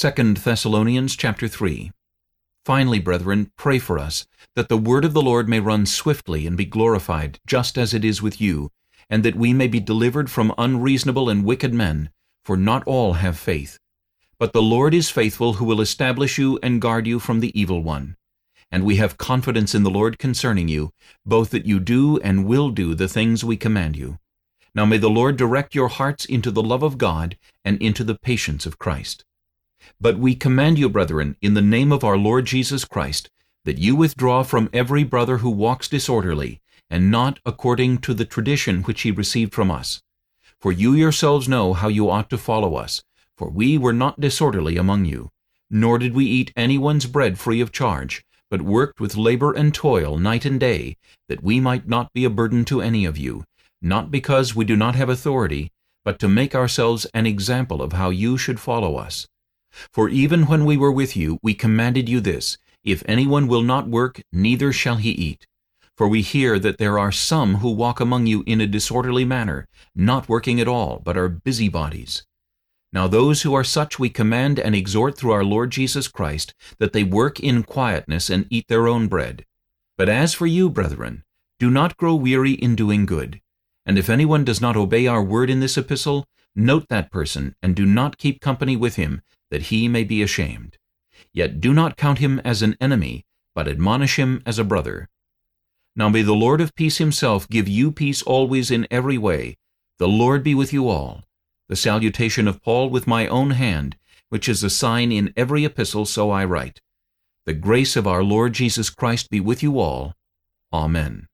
2 Thessalonians chapter 3 Finally, brethren, pray for us, that the word of the Lord may run swiftly and be glorified, just as it is with you, and that we may be delivered from unreasonable and wicked men, for not all have faith. But the Lord is faithful, who will establish you and guard you from the evil one. And we have confidence in the Lord concerning you, both that you do and will do the things we command you. Now may the Lord direct your hearts into the love of God and into the patience of Christ. But we command you, brethren, in the name of our Lord Jesus Christ, that you withdraw from every brother who walks disorderly, and not according to the tradition which he received from us. For you yourselves know how you ought to follow us, for we were not disorderly among you, nor did we eat anyone's bread free of charge, but worked with labor and toil night and day, that we might not be a burden to any of you, not because we do not have authority, but to make ourselves an example of how you should follow us. For even when we were with you, we commanded you this, If anyone will not work, neither shall he eat. For we hear that there are some who walk among you in a disorderly manner, not working at all, but are busybodies. Now those who are such we command and exhort through our Lord Jesus Christ, that they work in quietness and eat their own bread. But as for you, brethren, do not grow weary in doing good. And if anyone does not obey our word in this epistle, note that person, and do not keep company with him, that he may be ashamed. Yet do not count him as an enemy, but admonish him as a brother. Now may the Lord of peace himself give you peace always in every way. The Lord be with you all. The salutation of Paul with my own hand, which is a sign in every epistle, so I write. The grace of our Lord Jesus Christ be with you all. Amen.